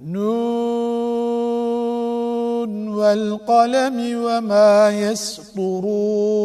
نون والقلم وما يسطرون